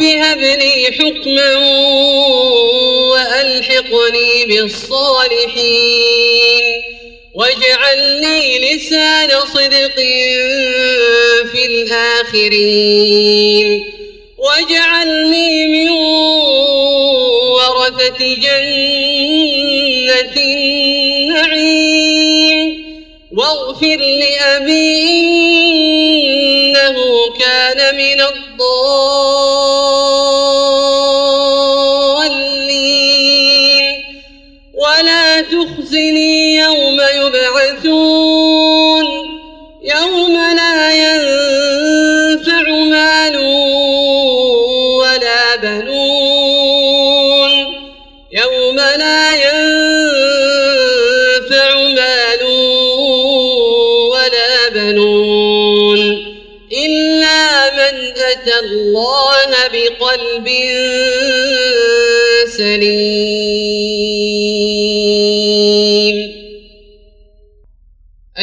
رب هب لي حكما وألحقني بالصالحين واجعلني لسان صدق في الآخرين واجعلني من ورثة جنة النعيم واغفر لأبي إنه كان من الضالين يوم لا ينفع مال ولا بنون. يوم لا ينفع مال ولا بنون. إلا من أتى الله بقلب سليم.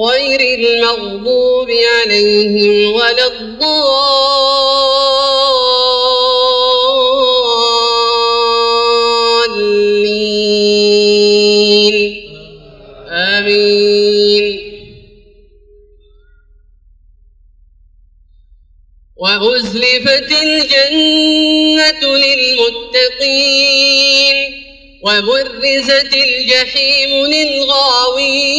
غير المغضوب عليهم ولا الضالين. آمين. وأزلفت الجنة للمتقين وبرزت الجحيم للغاوين.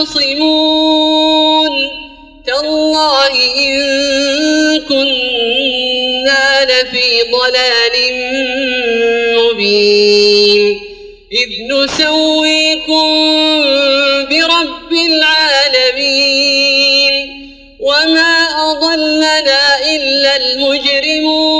يختصمون. تالله إن كنا لفي ضلال مبين. إذ نسويكم برب العالمين. وما أضلنا إلا المجرمون.